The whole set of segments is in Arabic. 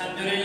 3절에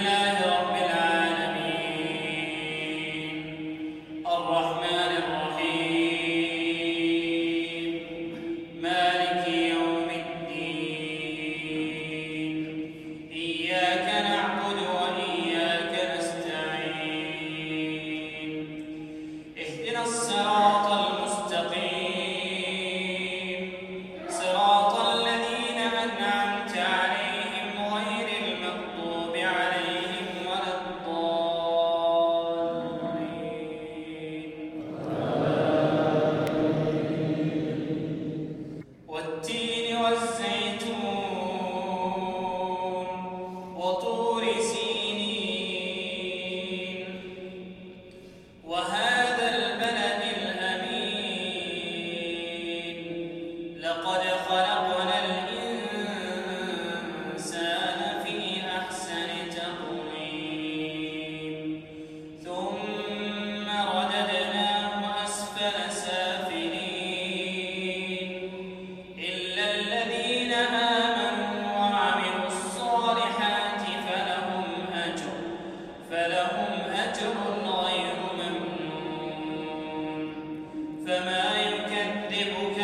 فما يكذبك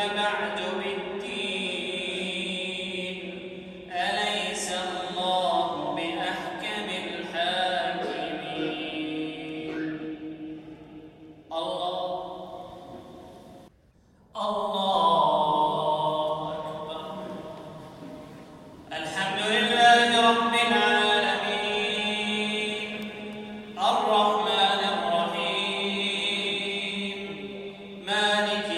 مالك